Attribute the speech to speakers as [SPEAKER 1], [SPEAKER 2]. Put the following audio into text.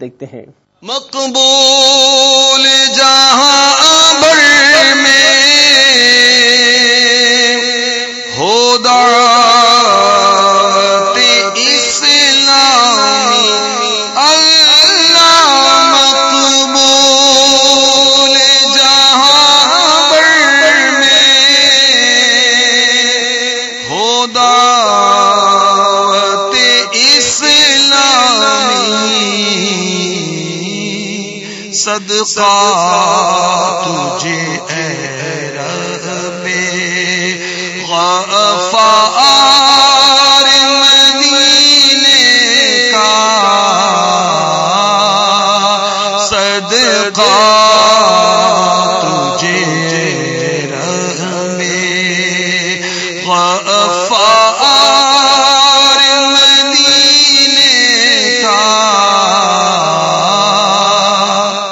[SPEAKER 1] دیکھتے ہیں۔
[SPEAKER 2] مقبول جہاں بر میں ہو دعوت اسلامی، اللہ مقبول جہاں بر میں ہو صدقہ تجھے اے رب غفار مدینے کا صدقہ تجھے رب غفار